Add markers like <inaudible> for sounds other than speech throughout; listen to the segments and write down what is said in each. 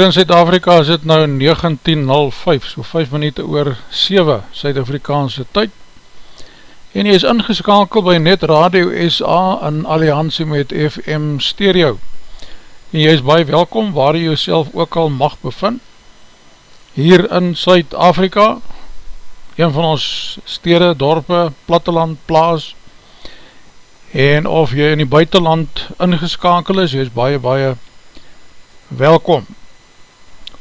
Hier in Zuid-Afrika is dit nou 19.05, so 5 minuut oor 7 Suid-Afrikaanse tyd. En jy is ingeskakel by Net Radio SA in alliantie met FM Stereo. En jy is baie welkom waar jy jouself ook al mag bevind. Hier in Suid-Afrika een van ons stede, dorpe, platteland, plaas. En of jy in die buitenland ingeskakel is, jy is baie baie welkom.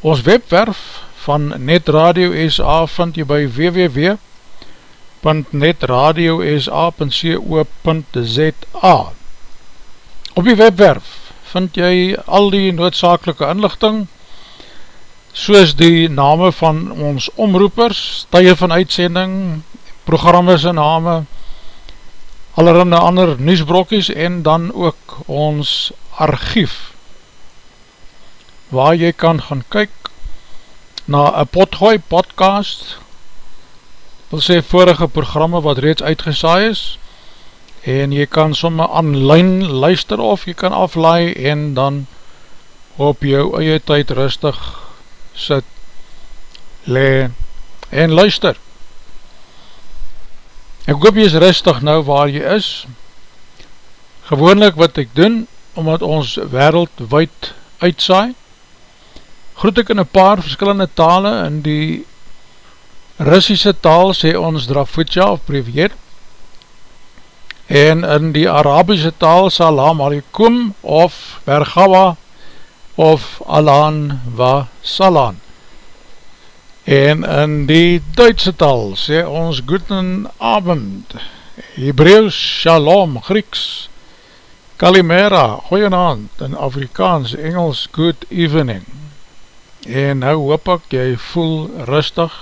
Ons webwerf van Net Radio SA vind jy by www.netradiosa.co.za Op die webwerf vind jy al die noodzakelike inlichting soos die name van ons omroepers, tye van uitsending, programme sy name, allerhande ander nieuwsbrokkies en dan ook ons archief waar jy kan gaan kyk na een potgooi podcast. Wil sê vorige programme wat reeds uitgesaai is en jy kan somme online luister of jy kan aflaai en dan op jou eie tyd rustig sit le en luister. Ek hoop jy is rustig nou waar jy is. Gewoonlik wat ek doen omdat ons wereldwijd uitsaai groet ek in een paar verskillende tale in die Russische taal sê ons Drafutja of Privier en in die Arabische taal Salam Alikum of Bergawa of Alan wa Salan en in die Duitse taal sê ons Guten Abend Hebreeuws Shalom Grieks Kalimera Goeienavond in Afrikaans Engels Good Evening en nou hoop ek jy voel rustig.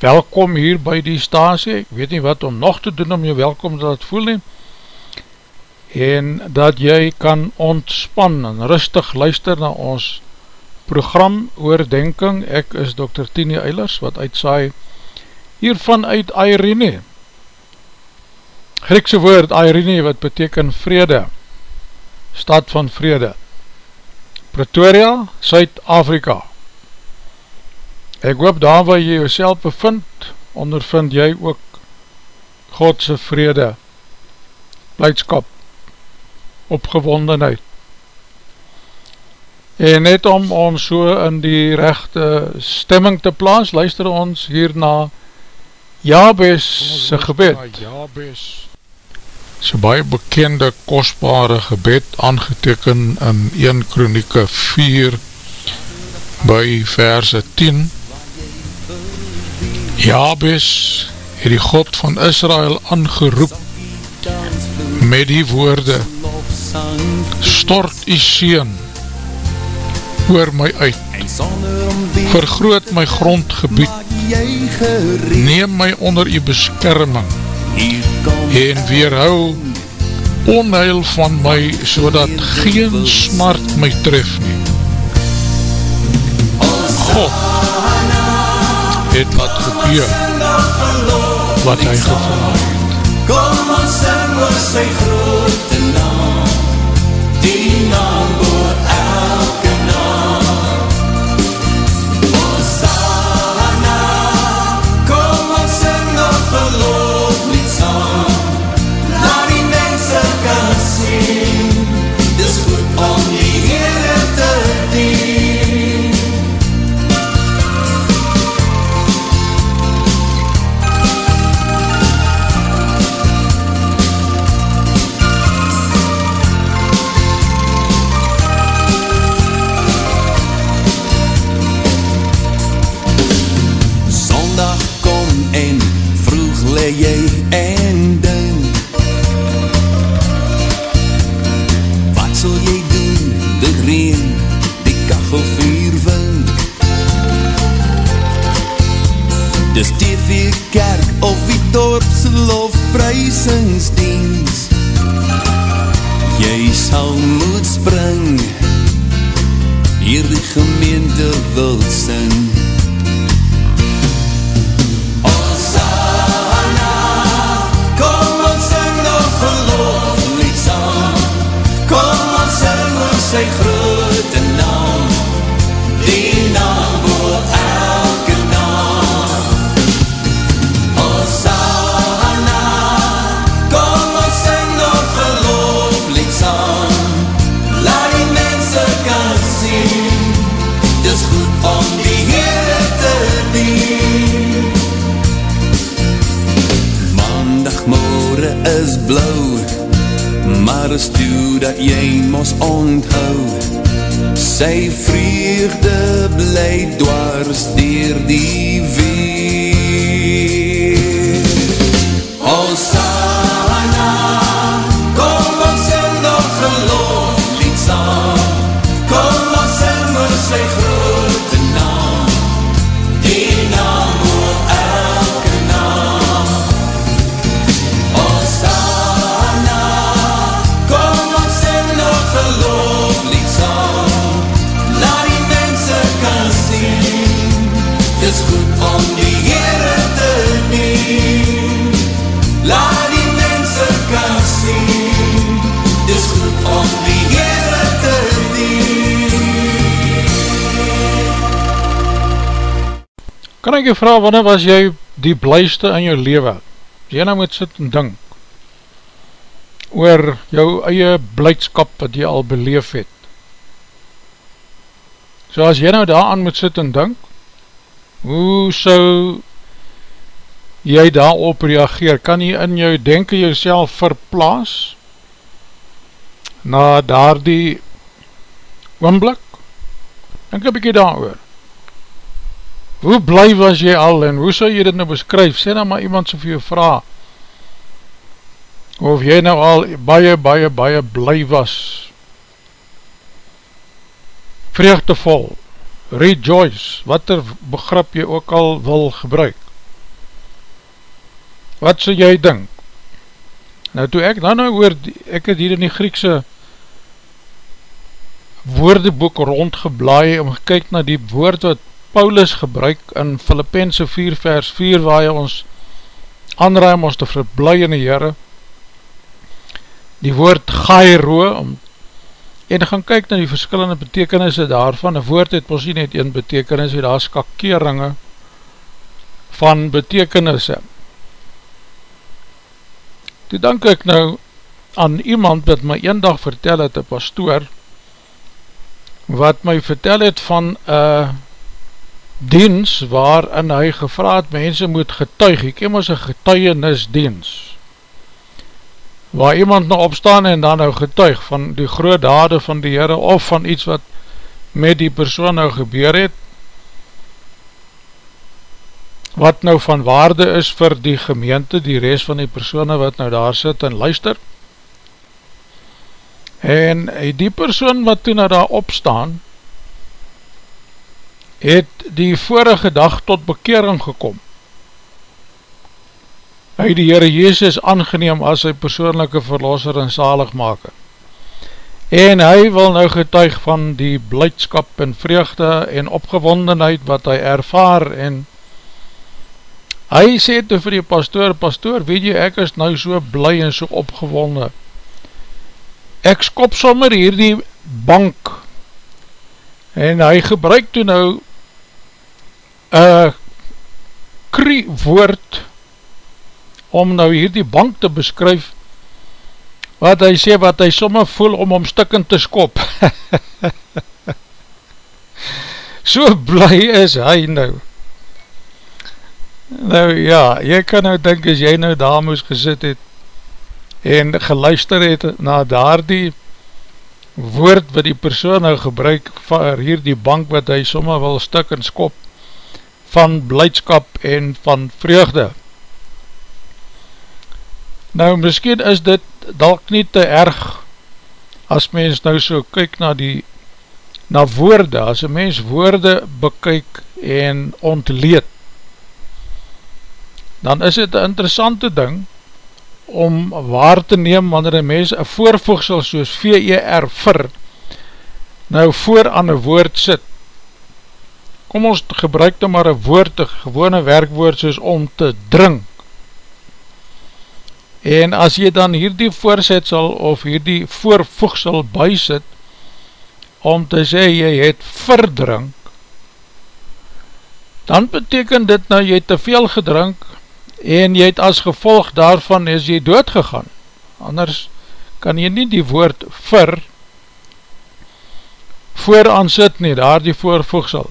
Welkom hier by die stasie. Ek weet nie wat om nog te doen om jy welkom dat voel nie. En dat jy kan ontspan en rustig luister na ons program oordenking. Ek is Dr. Tini Eilers wat uitsaai hiervan uit Airene Griekse woord Airene wat beteken vrede. Stad van vrede Pretoria, Suid-Afrika Ek hoop daar waar jy jouself bevind, ondervind jy ook Godse vrede, blijdskap, opgewondenheid. En net om ons so in die rechte stemming te plaas, luister ons hier na Jabes gebed. Jabes sy baie bekende kostbare gebed aangeteken in 1 kronieke 4 by verse 10 Jabes het die God van Israel aangeroep met die woorde stort die seen oor my uit. Vergroot my grondgebied. Neem my onder die beskerming en weerhou onheil van my so dat geen smart my tref nie. God het wat gebeur wat hy gevraag het. Kom ons sing oor sy grote jy vraag, wanneer was jy die blijste in jou leven? As jy nou moet sit en dink oor jou eie blijdskap wat jy al beleef het. So as jy nou daaraan moet sit en dink, hoe sou jy daarop reageer? Kan jy in jou denken jouself verplaas na daar die oomblik? Denk een bykie daar oor. Hoe bly was jy al en hoe sou jy dit nou beskryf? Sê nou maar iemand so vir jou vraag. Of jy nou al baie, baie, baie bly was. Vreugdevol. Rejoice. Wat er begrip jy ook al wil gebruik. Wat sou jy dink? Nou toe ek nou nou oor, ek het hier in die Griekse woordeboek rondgeblaai om gekyk na die woord wat Paulus gebruik in Filippense 4 vers 4 waar hy ons aanruim ons te verblij in die Heere die woord gairo om, en gaan kyk na die verskillende betekenisse daarvan, een woord het ons nie net een betekenis, het daar skakeringe van betekenisse. Toe denk ek nou aan iemand wat my een dag vertel het, een pastoor wat my vertel het van een diens waarin hy gevraad mense moet getuig, ek ken ons een getuienisdiens waar iemand nou opstaan en dan nou getuig van die groot dade van die Heere of van iets wat met die persoon nou gebeur het wat nou van waarde is vir die gemeente, die rest van die persoon wat nou daar sit en luister. En die persoon wat toen nou daar opstaan het die vorige dag tot bekering gekom. Hy die Heere Jezus aangeneem as sy persoonlijke verlosser en zaligmaker. En hy wil nou getuig van die blijdskap en vreugde en opgewondenheid wat hy ervaar en hy sê toe vir die pastoor, pastoor weet jy ek is nou so bly en so opgewonde. Ek skop sommer hier die bank en hy gebruik toe nou een krie woord om nou hier die bank te beskryf wat hy sê wat hy somme voel om om stikken te skop. <laughs> So bly is hy nou. Nou ja jy kan nou denk as jy nou daar moes gesit het en geluister het na daar die woord wat die persoon nou gebruik vir hier die bank wat hy somme wil stik en skop van blijdskap en van vreugde. Nou, miskien is dit dalk nie te erg as mens nou so kyk na die na woorde, as een mens woorde bekyk en ontleed dan is dit een interessante ding om waar te neem wanneer een mens een voorvoegsel soos VER vir nou voor aan een woord sit. Kom ons gebruik dan maar een woord, een gewone werkwoord soos om te drink en as jy dan hierdie voorzetsel of hierdie voorvoegsel bysit om te sê jy het verdrink dan beteken dit nou jy te veel gedrink en jy het as gevolg daarvan is jy doodgegaan anders kan jy nie die woord vir vooraan sit nie, daar die voorvoegsel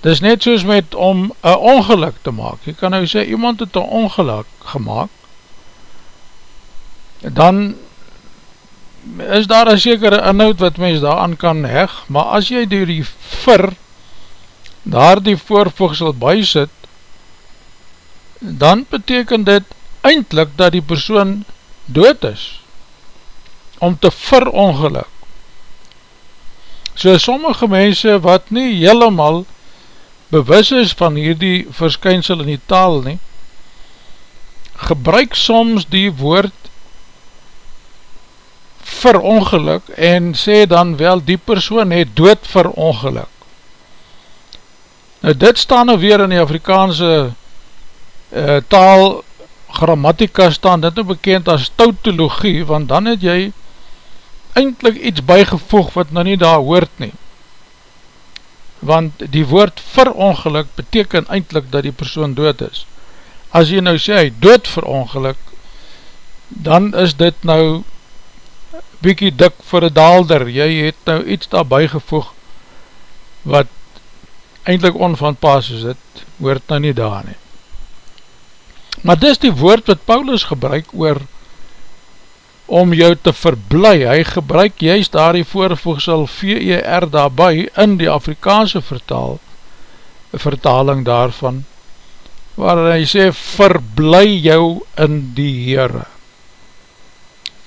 Dis net soos met om een ongeluk te maak. Jy kan nou sê, iemand het een ongeluk gemaakt, dan is daar een sekere inhoud wat mens daaraan kan heg, maar as jy door die vir daar die voorvoegsel by sit, dan beteken dit eindelijk dat die persoon dood is, om te verongeluk. So sommige mense wat nie helemaal bewus is van hierdie verskynsel in die taal nie, gebruik soms die woord verongeluk en sê dan wel die persoon het dood verongeluk. Nou dit staan nou weer in die Afrikaanse uh, taal grammatika staan dit nou bekend as tautologie, want dan het jy eindelijk iets bijgevoeg wat nou nie daar hoort nie. Want die woord verongeluk beteken eindelijk dat die persoon dood is. As jy nou sê, dood verongeluk, dan is dit nou bykie dik vir een daalder, jy het nou iets daar bijgevoeg wat eindelijk onvanpas is, dit hoort nou nie daar nie. Maar dis die woord wat Paulus gebruik oor om jou te verblij, hy gebruik juist daar die voorvoegsel VER daarby in die Afrikaanse vertaal, vertaling daarvan, waar hy sê, verblij jou in die Heere.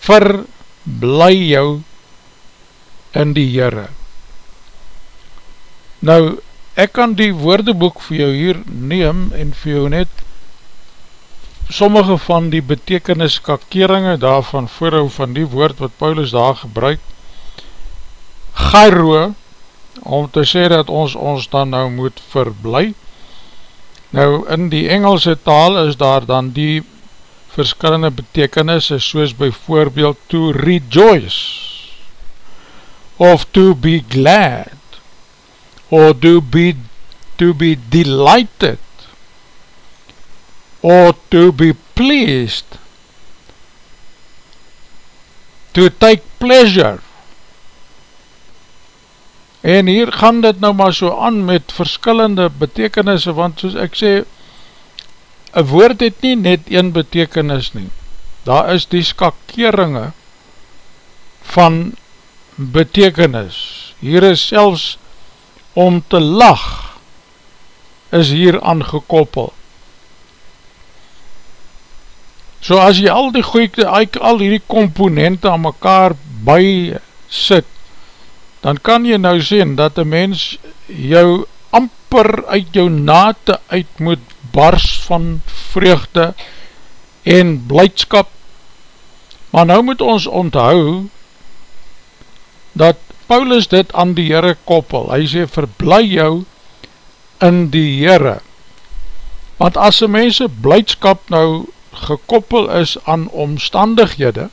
Verblij jou in die Heere. Nou, ek kan die woordeboek vir jou hier neem en vir jou net sommige van die betekeniskakeringe daarvan voorhou van die woord wat Paulus daar gebruik gairo om te sê dat ons ons dan nou moet verblij nou in die Engelse taal is daar dan die verskillende betekenisse soos byvoorbeeld to rejoice of to be glad or to be to be delighted or to be pleased to take pleasure en hier gaan dit nou maar so aan met verskillende betekenisse want soos ek sê een woord het nie net een betekenis nie. Daar is die skakeringe van betekenis. Hier is selfs om te lach is hier aangekoppel. So as jy al die goeie, al die komponente aan mekaar by sit, dan kan jy nou sien dat een mens jou amper uit jou nate uit moet bars van vreugde en blijdskap. Maar nou moet ons onthou dat Paulus dit aan die Heere koppel. Hy sê, verblij jou in die Heere. Want as die mense blijdskap nou gekoppel is aan omstandighede,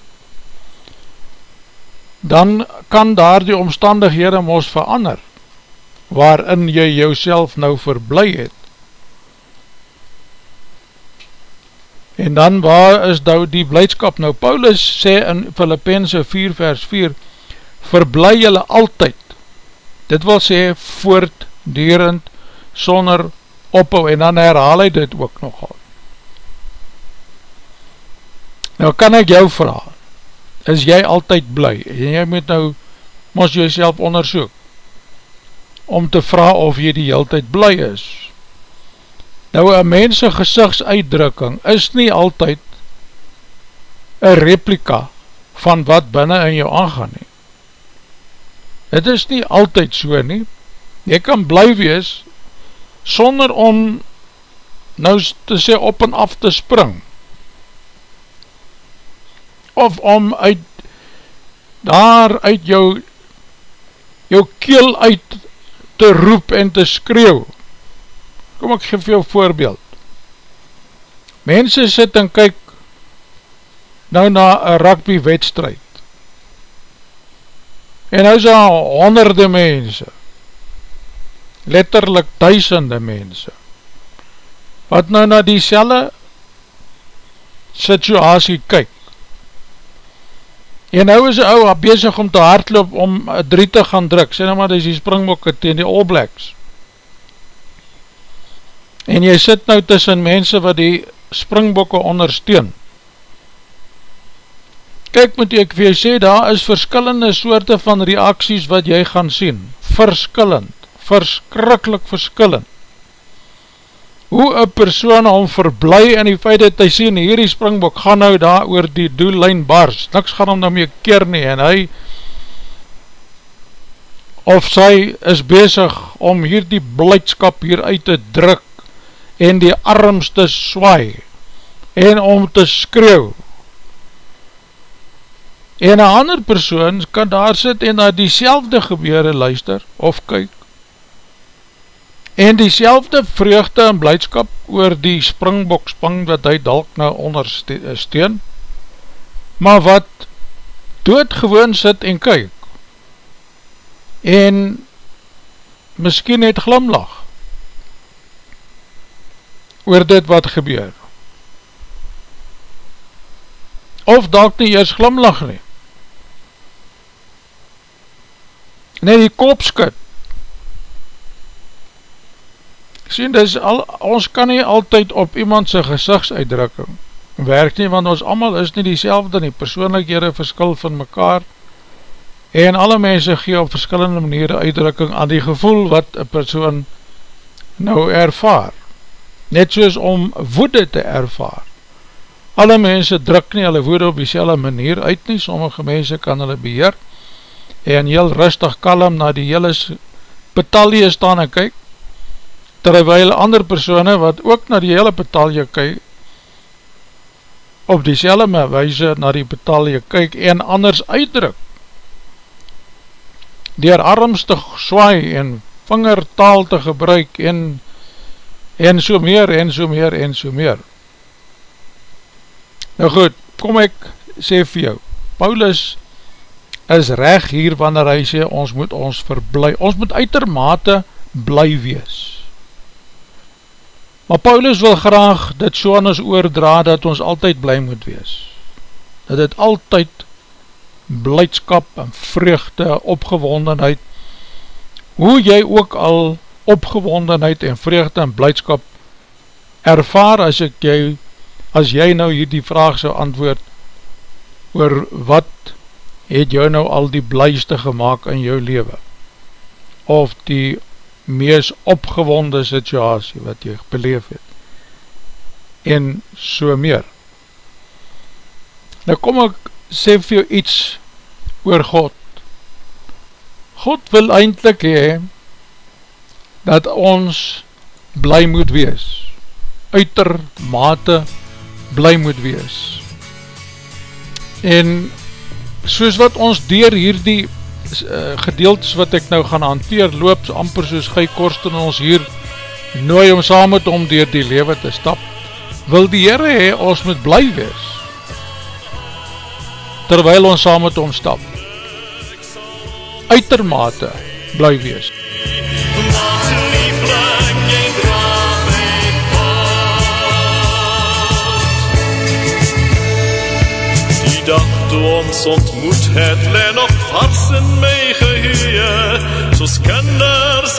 dan kan daar die omstandighede mos verander, waarin jy jouself nou verblij het. En dan waar is nou die blijdskap? Nou Paulus sê in Filippense 4 vers 4 Verblij julle altyd Dit wil sê voortdurend sonder ophou en dan herhaal hy dit ook nogal Nou kan ek jou vraag Is jy altyd bly? En jy moet nou Mos jyself onderzoek Om te vraag of jy die hele tijd bly is Nou, een mense gezichtsuitdrukking is nie altyd een replika van wat binnen in jou aangaan nie. Het is nie altyd so nie. Jy kan bly wees sonder om nou te sê op en af te spring. Of om uit daar uit jou jou keel uit te roep en te skreeuw Kom ek geef jou voorbeeld. Mense sit en kyk nou na een rugby wedstrijd. En nou is daar honderde mense, letterlijk duisende mense, wat nou na die selle situasie kyk. En nou is die ou bezig om te hardloop om drie te gaan druk, sê nou maar, dis die springbokke tegen die All Blacks en jy sit nou tussen mense wat die springbokke ondersteun Kijk, moet ek vir jy sê, daar is verskillende soorte van reaksies wat jy gaan sien. Verskillend, verskrikkelijk verskillend. Hoe een persoon hom verblij in die feit dat hy sien, hierdie springbok gaan nou daar oor die doellijn bars, niks gaan hom daarmee keer nie, en hy, of sy is bezig om hierdie blijdskap hier uit te druk, en die arms te swaai, en om te skreeuw, en een ander persoon kan daar sit en na die selfde gebeure luister of kyk en die selfde vreugde en blijdskap oor die springbokspan wat hy dalk nou ondersteun maar wat doodgewoon sit en kyk en miskien het glimlach oor dit wat gebeur of dalk nie eers glimlach nie net die kop skit. Sien, dis al, ons kan nie altyd op iemand sy gezichtsuitdrukking werk nie, want ons allemaal is nie die selfde nie, persoonlikhede verskil van mekaar, en alle mense gee op verskillende maniere uitdrukking aan die gevoel wat een persoon nou ervaar, net soos om woede te ervaar. Alle mense druk nie hulle woede op die manier uit nie, sommige mense kan hulle beheer, en heel rustig kalm na die hele betalje staan en kyk, terwijl ander persone wat ook na die hele betalje kyk, op die selme wijze na die betalje kyk en anders uitdruk, dier arms te swaai en vingertaal te gebruik en, en so meer en so meer en so meer. Nou goed, kom ek sê vir jou, Paulus is reg hier wanneer hy sê, ons moet ons verblij, ons moet uitermate bly wees. Maar Paulus wil graag dit so aan ons oordra, dat ons altyd bly moet wees. Dat het altyd blijdskap en vreugde, opgewondenheid, hoe jy ook al opgewondenheid en vreugde en blijdskap ervaar as ek jy, as jy nou hier die vraag so antwoord, oor wat het jou nou al die blijste gemaakt in jou leven of die mees opgewonde situasie wat jy beleef het. En so meer. Nou kom ek sê vir jou iets oor God. God wil eindelijk hee dat ons bly moet wees. Uitermate bly moet wees. En soos wat ons dier hierdie uh, gedeeltes wat ek nou gaan hanteer, loop amper soos gij korst en ons hier nooi om saam met om dier die lewe te stap, wil die Heere hee, ons moet bly wees, terwyl ons saam met om stap, uitermate bly wees. Die dag toe ons ontmoet het, le nog vars in my geheer, soos kinders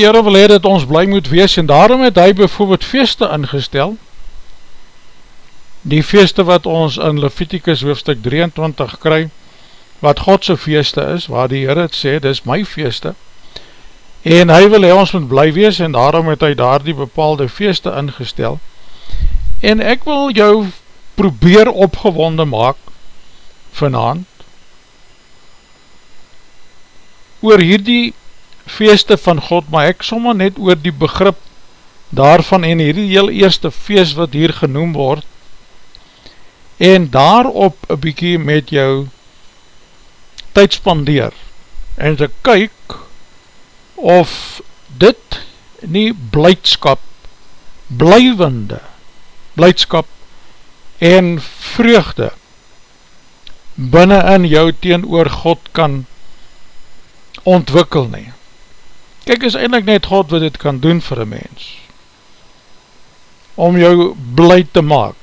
die Heere wil hee dat ons blij moet wees en daarom het hy bijvoorbeeld feeste ingestel, die feeste wat ons in Leviticus hoofdstuk 23 kry, wat Godse feeste is, waar die Heere het sê, dis my feeste, en hy wil hee ons moet blij wees, en daarom het hy daar die bepaalde feeste ingestel, en ek wil jou probeer opgewonde maak, vanavond, oor hierdie feeste van God, maar ek sommer net oor die begrip daarvan en hierdie heel eerste feest wat hier genoem word. En daarop een bykie met jou tyd spandeer. En te kyk of dit nie blijdskap blijwende blijdskap en vreugde binnen in jou teen oor God kan ontwikkel nie Kijk, is eindelijk net God wat dit kan doen vir een mens. Om jou blij te maak.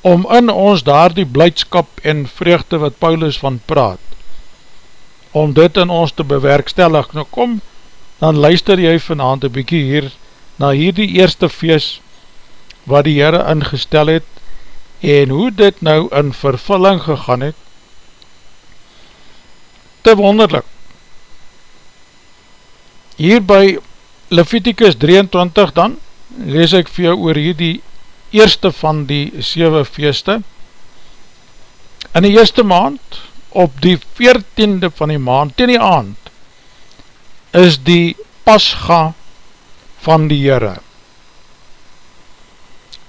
Om in ons daar die blijdskap en vreugde wat Paulus van praat, om dit in ons te bewerkstellig. Nou kom, dan luister jy vanavond een bykie hier, na hierdie eerste feest, wat die Heere ingestel het, en hoe dit nou in vervulling gegaan het, te wonderlik hier by Leviticus 23 dan, lees ek vir jou oor hier die eerste van die 7 feeste. In die eerste maand, op die 14de van die maand, ten die aand, is die pasga van die Heere.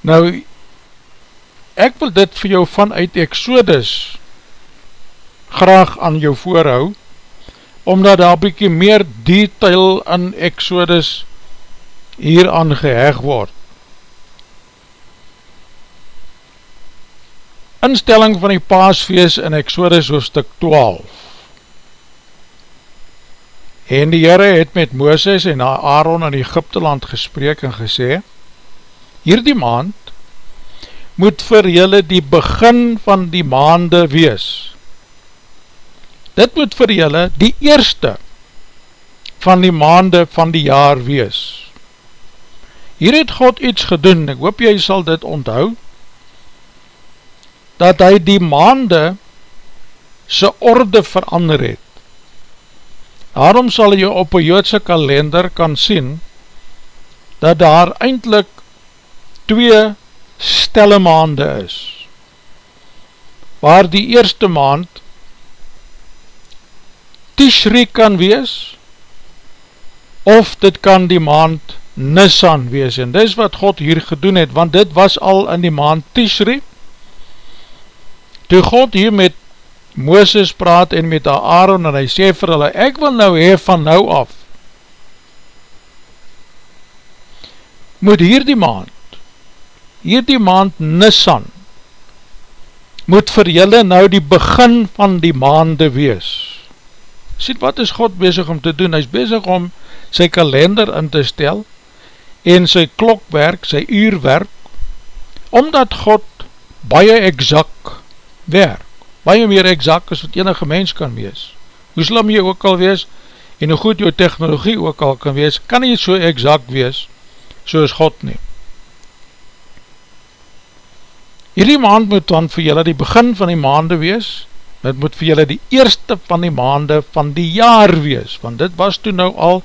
Nou, ek wil dit vir jou vanuit Exodus graag aan jou voorhou, omdat daar bykie meer detail in Exodus hier aan geheg word. Instelling van die paasfeest in Exodus hoofdstuk 12 En die Heere het met Mooses en Aaron in Egypte land gesprek en gesê Hierdie maand moet vir julle die begin van die maande wees dit moet vir julle die eerste van die maande van die jaar wees. Hier het God iets gedoen, ek hoop jy sal dit onthou, dat hy die maande sy orde verander het. Daarom sal jy op een joodse kalender kan sien, dat daar eindelijk twee stelle maande is, waar die eerste maand Tishri kan wees, of dit kan die maand Nisan wees, en dis wat God hier gedoen het, want dit was al in die maand Tishri, toe God hier met Mooses praat en met Aaron, en hy sê vir hulle, ek wil nou hee van nou af, moet hier die maand, hier die maand Nisan, moet vir julle nou die begin van die maande wees, sien wat is God bezig om te doen, hy is bezig om sy kalender in te stel, en sy klokwerk, sy uurwerk, omdat God baie exact werk, baie meer exact as wat enige mens kan wees, hoe slim jy ook al wees, en hoe goed jou technologie ook al kan wees, kan nie so exact wees, soos God nie. Hierdie maand moet dan vir julle die begin van die maande wees, dit moet vir julle die eerste van die maande van die jaar wees, want dit was toen nou al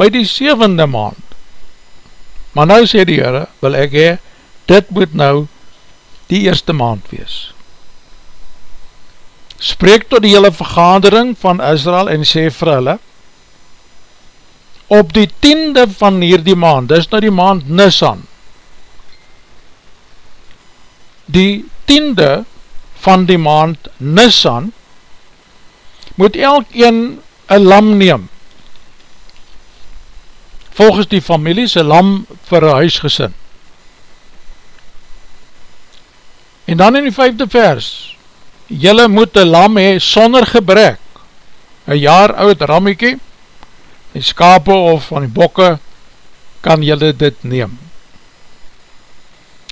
by die sevende maand. Maar nou sê die Heere, wil ek hee, dit moet nou die eerste maand wees. Spreek tot die hele vergadering van Israel en sê vir hulle, op die tiende van hierdie maand, dis nou die maand Nisan, die tiende van die maand Nisan, moet elk een een lam neem, volgens die familie sy lam vir een huisgesin. En dan in die vijfde vers, jylle moet een lam hee sonder gebrek, een jaar oud rammiekie, die skape of van die bokke, kan jylle dit neem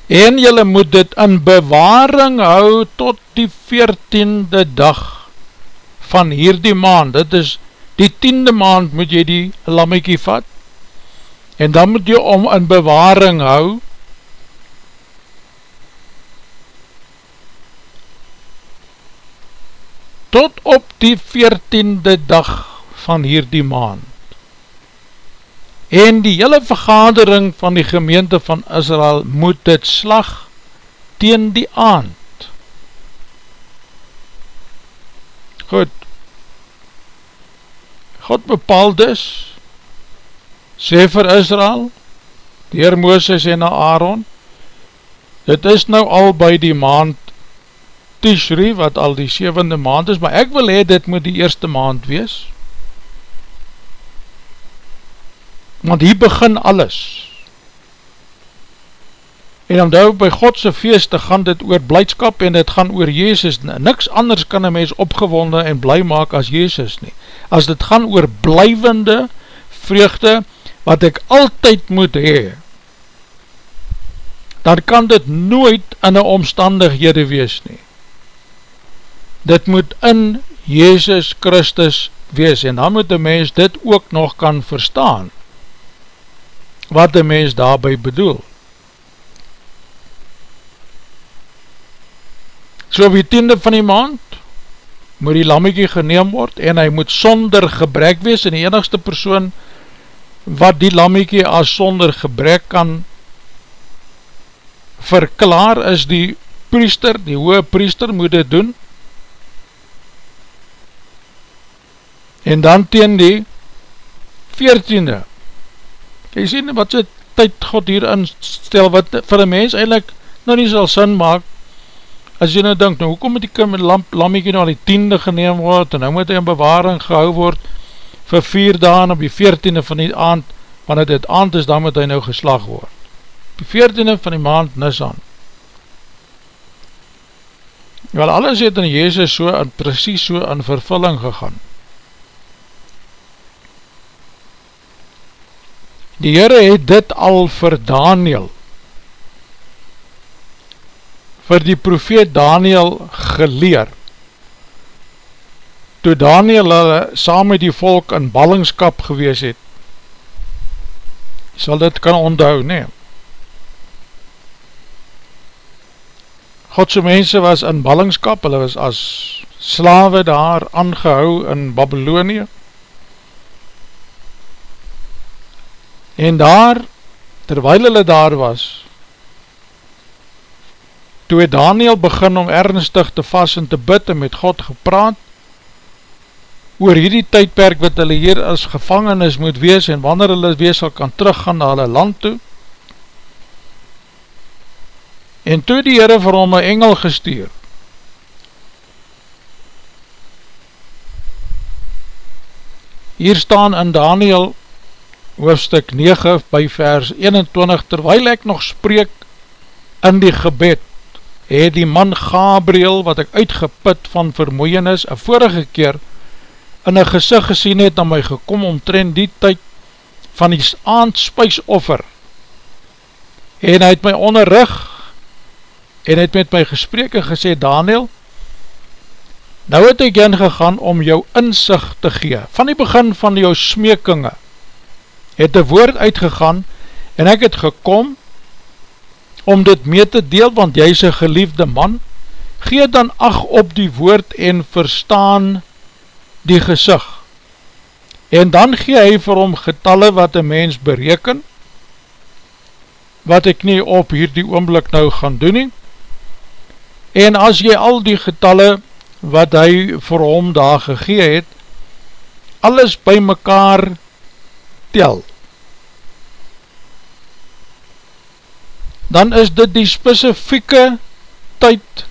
en jylle moet dit in bewaring hou tot die veertiende dag van hierdie maand, dit is die tiende maand moet jy die lammekie vat, en dan moet jy om in bewaring hou, tot op die veertiende dag van hierdie maand. En die hele vergadering van die gemeente van Israel moet dit slag teen die aand. Goed. God bepaal dus, sê vir Israel, dier Mooses en Aaron, dit is nou al by die maand Tishri, wat al die sevende maand is, maar ek wil hee, dit moet die eerste maand wees, want hier begin alles. En omdou by Godse feeste gaan dit oor blijdskap en dit gaan oor Jezus. Niks anders kan een mens opgewonde en blij maak as Jezus nie. As dit gaan oor blijvende vreugde wat ek altyd moet hee, dan kan dit nooit in een omstandighede wees nie. Dit moet in Jezus Christus wees en dan moet die mens dit ook nog kan verstaan wat die mens daarby bedoel. So op die tiende van die maand moet die lammiekie geneem word en hy moet sonder gebrek wees en die enigste persoon wat die lammiekie as sonder gebrek kan verklaar is die priester, die hoge priester moet dit doen en dan teen die veertiende Jy sien wat sy tyd God hier instel, wat vir een mens eindelijk nou nie sal sin maak, as jy nou denk, nou hoekom moet die kim met lamp, lammiekie nou al die tiende geneem word, en nou moet hy in bewaring gehou word, vir vier daan op die veertiende van die aand, wanneer dit aand is, dan moet hy nou geslag word. Op die veertiende van die maand Nisan. Wel, alles het in Jezus so, en precies so in vervulling gegaan. Die Heere het dit al vir Daniel, vir die profeet Daniel geleer. Toe Daniel hulle saam met die volk in ballingskap gewees het, sal dit kan onthou, nee. Godse mense was in ballingskap, hulle was as slawe daar aangehou in Babylonië, En daar, terwijl hulle daar was, toe het Daniel begin om ernstig te vast en te bid en met God gepraat, oor hierdie tydperk wat hulle hier as gevangenis moet wees en wanneer hulle wees sal kan teruggaan na hulle land toe. En toe die Heere vir hom een engel gestuur, hier staan in Daniel hoofstuk 9 by vers 21, terwijl ek nog spreek in die gebed, het die man Gabriel, wat ek uitgeput van vermoeienis, een vorige keer in een gezicht gesien het, aan my gekom omtrend die tyd van die aandspijsoffer, en hy het my onderrug, en het met my gesprek en gesê, Daniel, nou het ek ingegaan om jou inzicht te gee, van die begin van jou smeekinge, het een woord uitgegaan en ek het gekom om dit mee te deel, want jy is een geliefde man, gee dan ag op die woord en verstaan die gezicht. En dan gee hy vir hom getalle wat een mens bereken, wat ek nie op hierdie oomblik nou gaan doen nie. En as jy al die getalle wat hy vir hom daar gegee het, alles by mekaar tel, dan is dit die specifieke tyd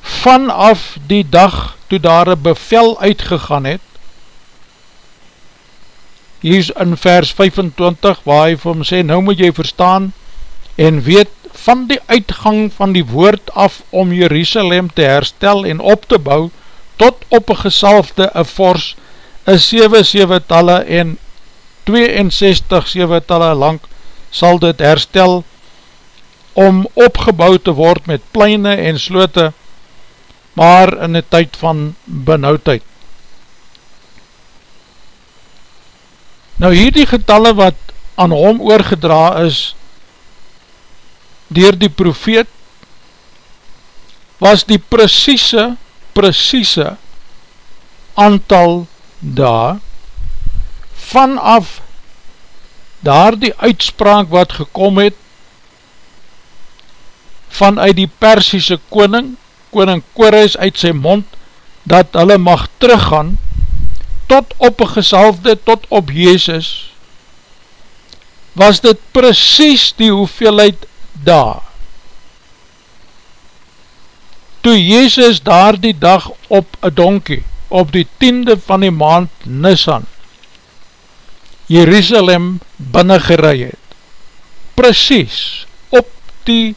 vanaf die dag toe daar een bevel uitgegaan het, hier is in vers 25 waar hy vir hom sê, nou moet jy verstaan en weet van die uitgang van die woord af om Jerusalem te herstel en op te bou, tot op een gesalfde, een fors, een 7-7 talle en 62-7 talle lang, sal dit herstel om opgebouw te word met pleine en slote, maar in die tyd van benauwdheid. Nou hierdie getalle wat aan hom oorgedra is dier die profeet was die precieze, precieze aantal daar vanaf daar die uitspraak wat gekom het vanuit die Persiese koning, koning Kores uit sy mond, dat hulle mag teruggaan tot op een gesalfde, tot op Jezus, was dit precies die hoeveelheid daar. Toe Jezus daar die dag op een donkie, op die tiende van die maand Nisan, Jerusalem binnen gerei het. Precies, op die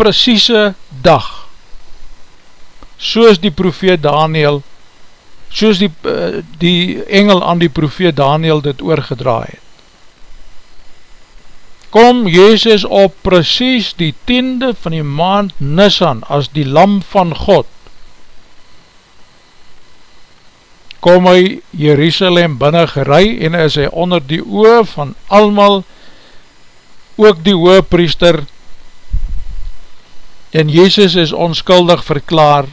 precieze dag, soos die profeet Daniel, soos die, eh, die engel aan die profeet Daniel dit oorgedraai het. Kom Jezus op precies die tiende van die maand Nisan as die lam van God, kom hy Jerusalem binnen gerei en is hy onder die oor van almal, ook die hoogpriester, en Jezus is onskuldig verklaar,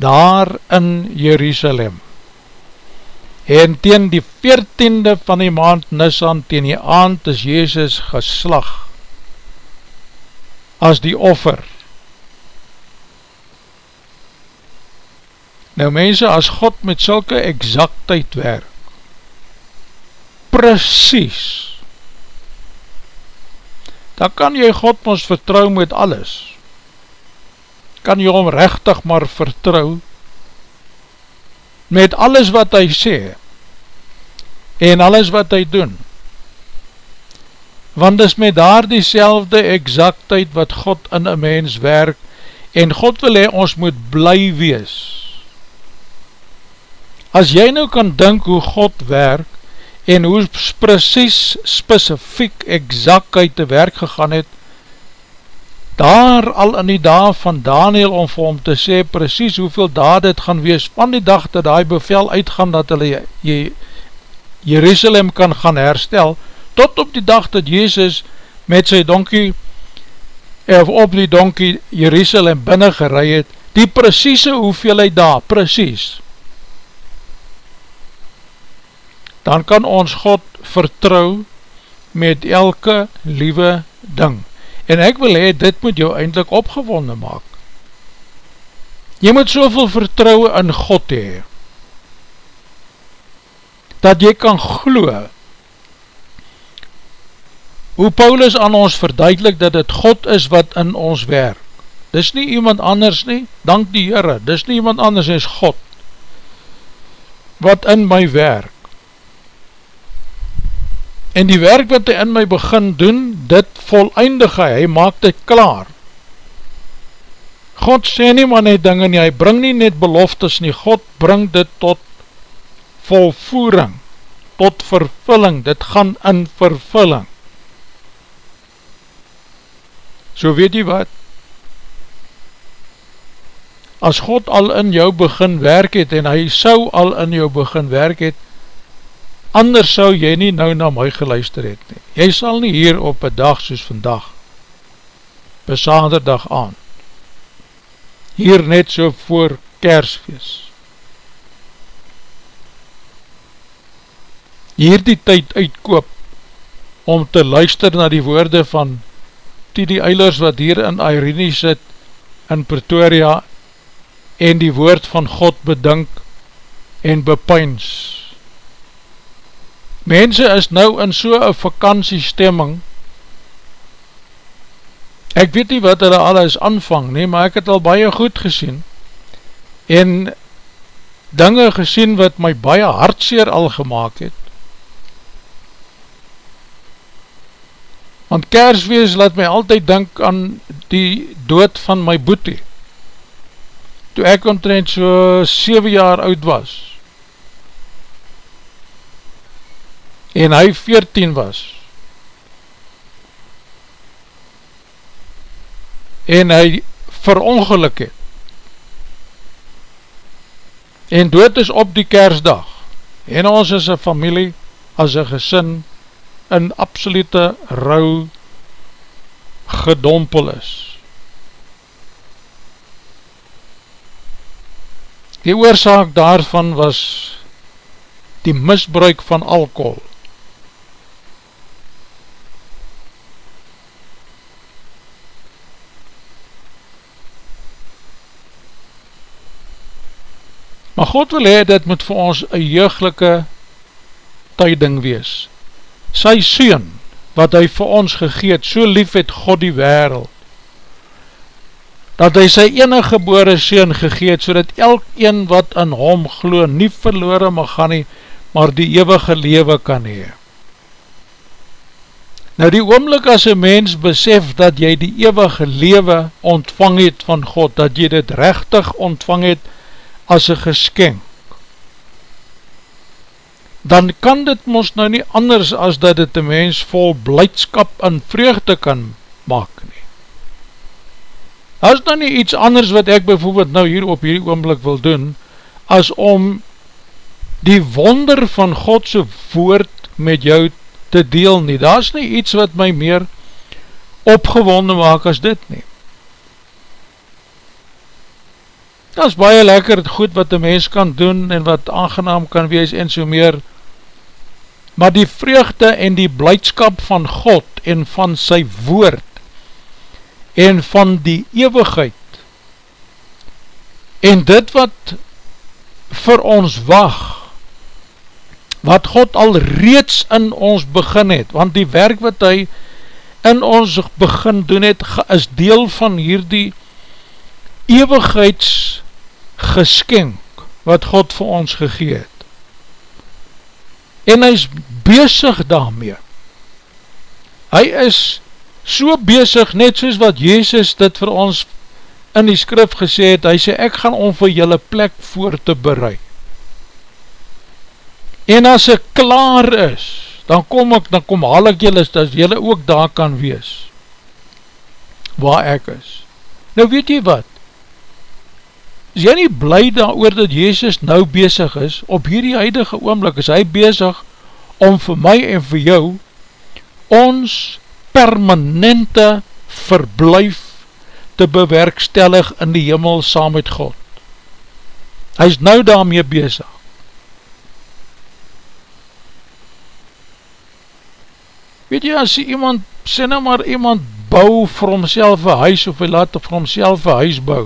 daar in Jerusalem. En teen die veertiende van die maand Nisan, teen die aand is Jezus geslag, as die offer, Nou mense, as God met sulke exactheid werk, precies, dan kan jy God ons vertrouw met alles. Kan jy hom rechtig maar vertrouw met alles wat hy sê en alles wat hy doen. Want is met daar die selfde exactheid wat God in een mens werk en God wil hy ons moet bly wees As jy nou kan dink hoe God werk en hoe precies, specifiek, exactheid te werk gegaan het, daar al in die dag van Daniel om vir hom te sê precies hoeveel daad het gaan wees van die dag dat hy bevel uitgaan dat hulle Jerusalem kan gaan herstel, tot op die dag dat Jezus met sy donkie of op die donkie Jerusalem binnen gerei het, die precieze hoeveelheid daar, precies, dan kan ons God vertrouw met elke liewe ding. En ek wil hee, dit moet jou eindelijk opgewonde maak. Jy moet soveel vertrouwe in God hee, dat jy kan gloe, hoe Paulus aan ons verduidelik dat het God is wat in ons werk. Dis nie iemand anders nie, dank die Heere, dis nie iemand anders, is God, wat in my werk en die werk wat hy in my begin doen, dit volleindig hy, hy maak dit klaar. God sê nie maar net dinge nie, hy bring nie net beloftes nie, God bring dit tot volvoering, tot vervulling, dit gaan in vervulling. So weet jy wat, as God al in jou begin werk het, en hy sou al in jou begin werk het, anders sou jy nie nou na my geluister het nie. Jy sal nie hier op een dag soos vandag, besaanderdag aan, hier net so voor kersfeest, hier die tyd uitkoop, om te luister na die woorde van die eilers wat hier in Irene sit, in Pretoria, en die woord van God bedink en bepyns, Mense is nou in so'n vakantiestemming, ek weet nie wat hulle alles aanvang nie, maar ek het al baie goed gesien, en dinge gesien wat my baie hartseer al gemaakt het, want kerswees laat my altyd denk aan die dood van my boete, toe ek omtrent so 7 jaar oud was, en hy 14 was en hy verongeluk het en dood is op die kersdag en ons is een familie as een gesin in absolute rouw gedompel is. Die oorzaak daarvan was die misbruik van alcohol. Maar God wil hee, dit moet vir ons een jeuglike tyding wees. Sy Seen, wat hy vir ons gegeet, so lief het God die wereld, dat hy sy enige gebore Seen gegeet, so dat elk een wat in hom glo, nie verloren mag gaan nie, maar die eeuwige lewe kan hee. Nou die oomlik as een mens besef dat jy die eeuwige lewe ontvang het van God, dat jy dit rechtig ontvang het as een geskenk, dan kan dit ons nou nie anders as dat dit een mens vol blijdskap en vreugde kan maak nie. Dat is nou nie iets anders wat ek bijvoorbeeld nou hier op hierdie oomblik wil doen, as om die wonder van Godse woord met jou te deel nie. Dat is nie iets wat my meer opgewonde maak as dit nie. Dat is baie lekker goed wat een mens kan doen en wat aangenaam kan wees en so meer. Maar die vreugde en die blijdskap van God en van sy woord en van die eeuwigheid en dit wat vir ons wacht wat God al reeds in ons begin het, want die werk wat hy in ons begin doen het, is deel van hierdie eeuwigheidsgeskenk wat God vir ons gegeet. En hy is bezig daarmee. Hy is so bezig, net soos wat Jezus dit vir ons in die skrif gesê het, hy sê, ek gaan om vir julle plek voor te bereid. En as ek klaar is, dan kom ek, dan kom haal ek julle, dat julle ook daar kan wees, waar ek is. Nou weet jy wat, is jy nie blij daar oor dat Jezus nou bezig is, op hierdie huidige oomlik is hy bezig om vir my en vir jou, ons permanente verblijf te bewerkstellig in die hemel saam met God. Hy is nou daarmee bezig. Weet jy, as iemand, sê nou maar iemand bou vir homself een huis, of hy laat vir homself een huis bou,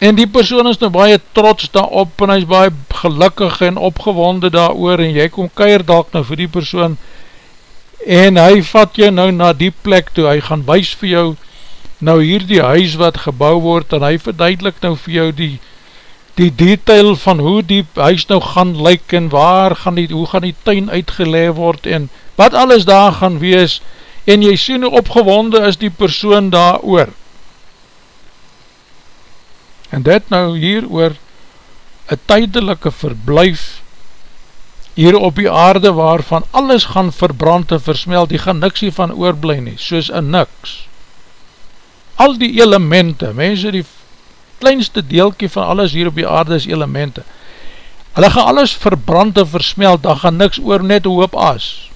en die persoon is nou baie trots daarop, en hy is baie gelukkig en opgewonde daar oor, en jy kom keir dalk nou vir die persoon, en hy vat jou nou na die plek toe, hy gaan wees vir jou, nou hier die huis wat gebouw word, en hy verduidelik nou vir jou die, die detail van hoe die huis nou gaan lyk en waar gaan die, hoe gaan die tuin uitgeleef word en wat alles daar gaan wees en jy sien hoe opgewonde is die persoon daar oor. En dit nou hier oor een tydelike verblijf hier op die aarde waarvan alles gaan verbrand en versmeld, die gaan niks hiervan oorblij nie, soos een niks. Al die elemente, mense die kleinste deelkie van alles hier op die aarde is elemente. Hulle gaan alles verbrand en versmeld, daar gaan niks oor net hoop as.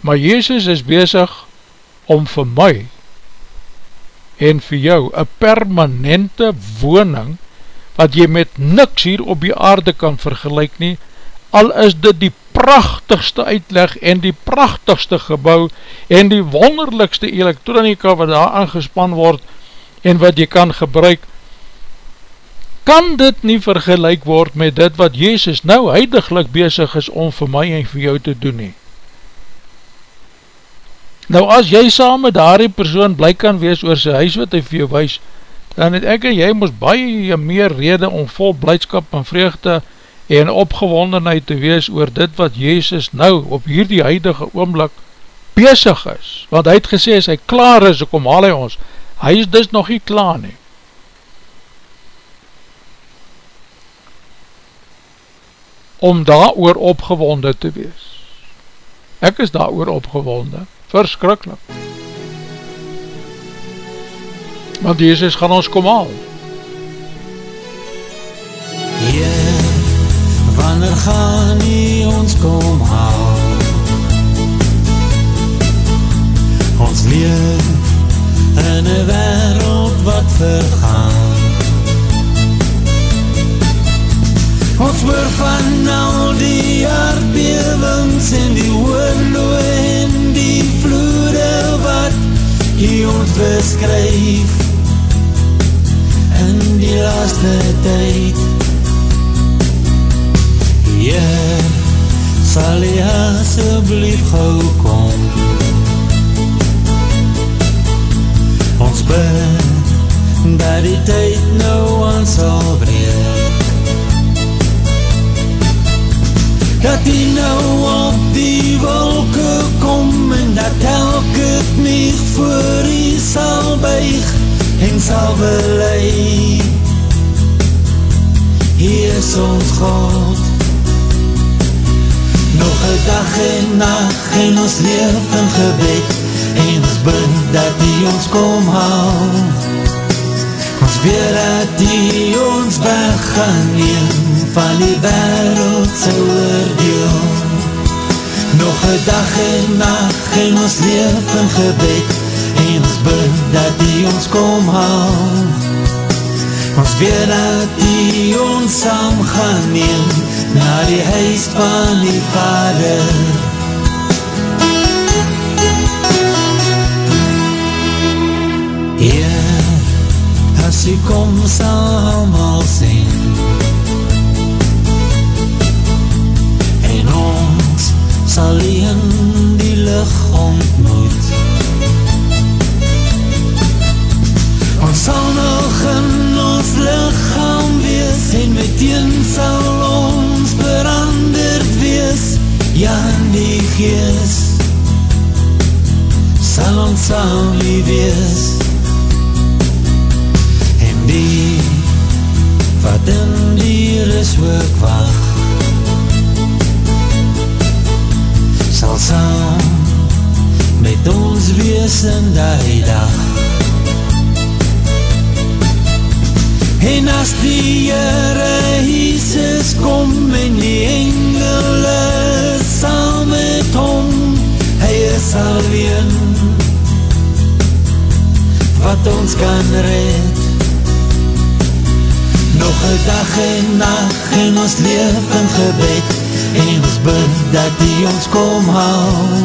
Maar Jezus is bezig om vir my en vir jou een permanente woning wat jy met niks hier op die aarde kan vergelijk nie, al is dit die prachtigste uitleg en die prachtigste gebouw en die wonderlikste elektronika wat daar aangespan word en wat jy kan gebruik, kan dit nie vergelijk word met dit wat Jezus nou huidiglik bezig is om vir my en vir jou te doen nie. Nou as jy saam met daar persoon bly kan wees oor sy huis wat hy vir jou wees, dan het ek en jy moes baie meer rede om vol blijdskap en vreugde en opgewondenheid te wees oor dit wat Jezus nou op hierdie huidige oomblik bezig is. Want hy het gesê, as hy klaar is, kom haal hy ons. Hy is dus nog nie klaar nie. Om daar oor opgewonde te wees. Ek is daar oor opgewonde. Verskrikkelijk. Want Jezus gaan ons kom haal. Heer, wanneer gaan U ons kom haal? Ons leef in een wereld wat vergaan. Ons hoor van al die aardbewings en die oorloe en die vloede wat U ons beskryf in die laaste tyd. Heer, sal jy asjeblief gauw kom. Ons bid, dat die tyd nou aan sal breek. Dat die nou op die dat elke knie voor die sal buig en sal belei. Hier is ons God. Nog een dag en nacht en ons leef in gebed en ons bid dat die ons kom haal. Ons weet dat die ons weg gaan neem van die wereld sy oordeel. Nog een dag en nacht en ons leef in gebed en ons bid dat die ons kom haal. Ons weet dat die ons saam gaan neem na die huis van die vader. Heer, as u kom sal allemaal sing in die lucht ontmoet. Ons sal nog in ons lichaam wees En meteen sal ons veranderd wees Ja, in die geest Sal ons sal nie wees. En die wat in die rus ook wacht Sal saam met ons wees in die dag. En as die Heere Jesus kom en die engele saam met hom, hy is alleen. Wat ons kan red. Nog een dag en nacht en ons leef in gebed en ons bid dat die ons kom haal.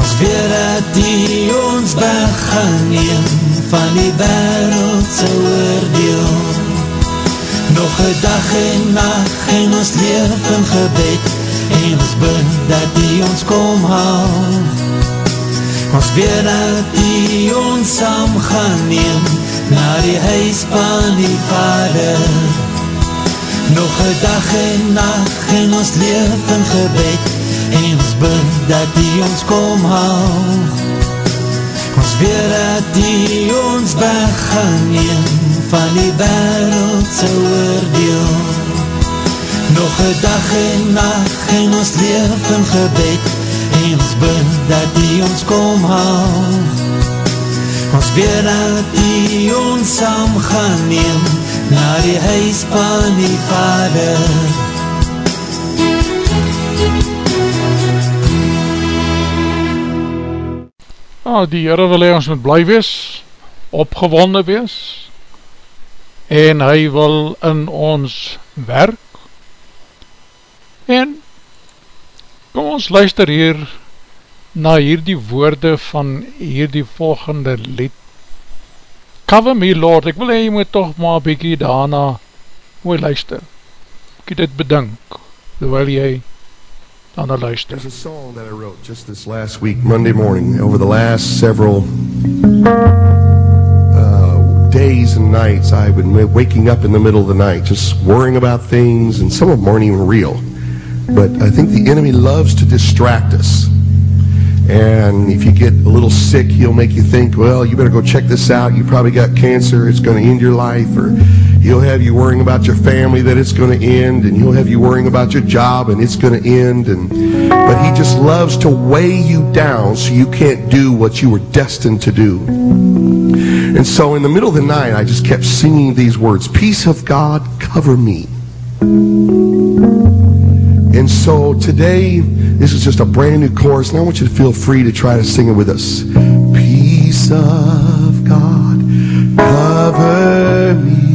Ons weet dat die ons gaan neem van die wereld sy oordeel. Nog een dag en nacht en ons leef in gebed en ons bid dat die ons kom haal. Ons weet dat die ons saam gaan neem na die huis van die vader. Nog een dag en nacht en ons leef in gebed en ons bid dat die ons kom haal. Ons weet dat die ons weg gaan neem van die wereld sy oordeel. Nog een dag en nacht en ons leef in gebed en ons bid dat die ons kom haal. Ons weet dat die ons saam gaan neem na die huis van die vader. Ah, die Heere wil hy ons moet bly wees, opgewonde wees, en hy wil in ons werk, en kom ons luister hier na hierdie woorde van hierdie volgende lied. Cover me Lord, ek wil hy moet toch maar bykie daarna mooi luister. Dit bedink, terwyl jy daarna luister. There's a song that I wrote just this last week, Monday morning, over the last several uh, days and nights. I've been waking up in the middle of the night, just worrying about things, and some of them aren't even real. But I think the enemy loves to distract us. And if you get a little sick, he'll make you think, well, you better go check this out. You probably got cancer. It's going to end your life. Or he'll have you worrying about your family that it's going to end. And he'll have you worrying about your job and it's going to end. And, but he just loves to weigh you down so you can't do what you were destined to do. And so in the middle of the night, I just kept singing these words, peace of God, cover me. And so today, this is just a brand new chorus, and I want you to feel free to try to sing it with us. Peace of God, cover me.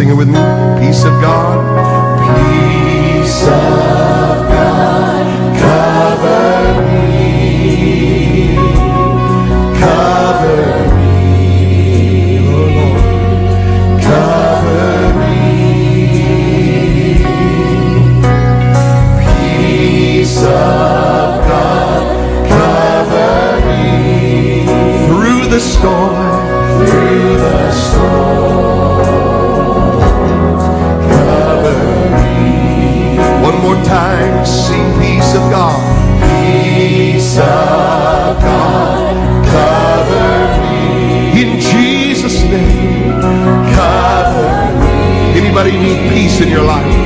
sing it with me. Peace of God your life.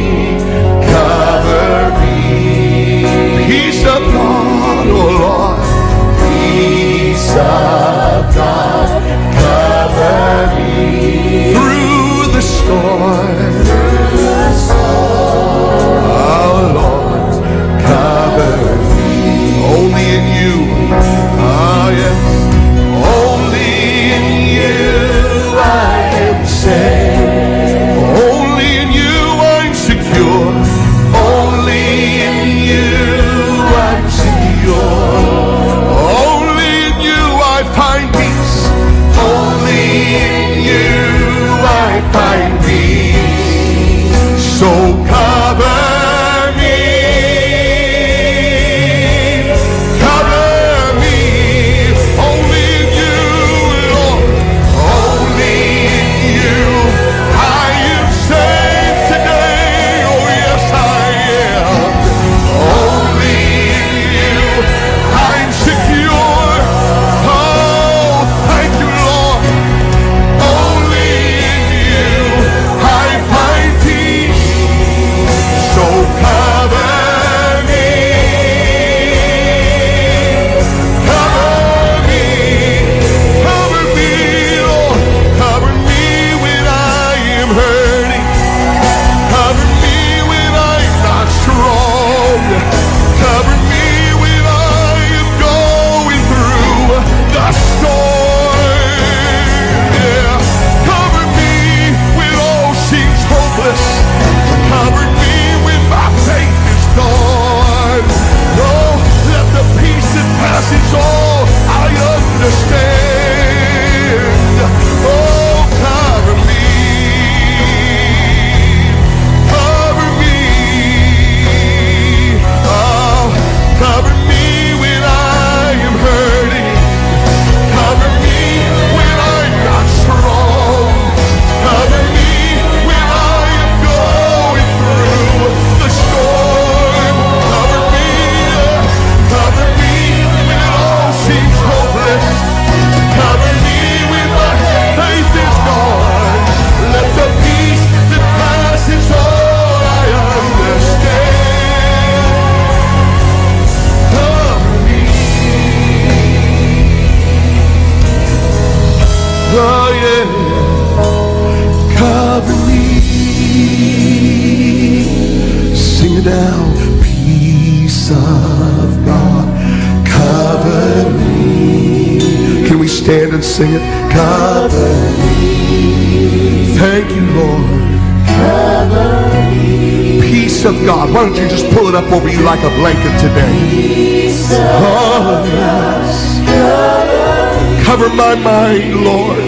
tonight, Lord.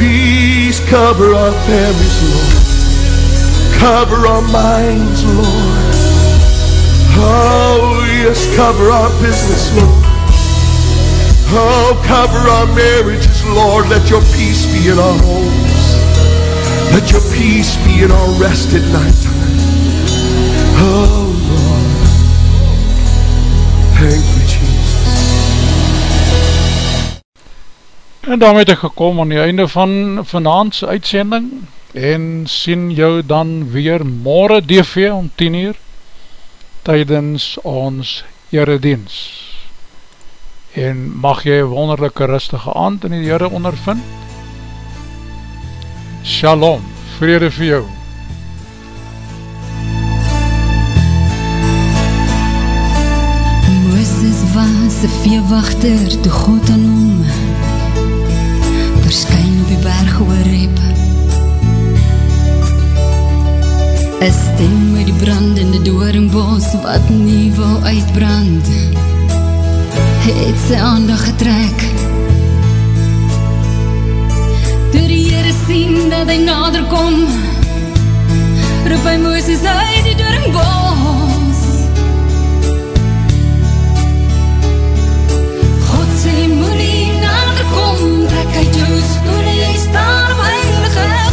Peace cover our families, Lord. Cover our minds, Lord. Oh, yes, cover our business, Lord. Oh, cover our marriages, Lord. Let your peace be in our homes. Let your peace be in our rest at night time. Oh, Lord. Thank En daarmee het ek gekom aan die einde van vanavondse uitsending en sien jou dan weer morgen DV om 10 uur tydens ons eredienst. En mag jy een wonderlijke rustige aand in die Heere ondervind? Shalom, vrede vir jou. Mooses was een veewachter toe God aan hom verskyn op die berg oorheb Een stem uit die brandende dooringbos wat nie wil uitbrand. Het sy aandag getrek. Toe die Heere sien dat hy nader kom roep hy Mooses uit die dooringbos uit jou skoene jy staan op heilige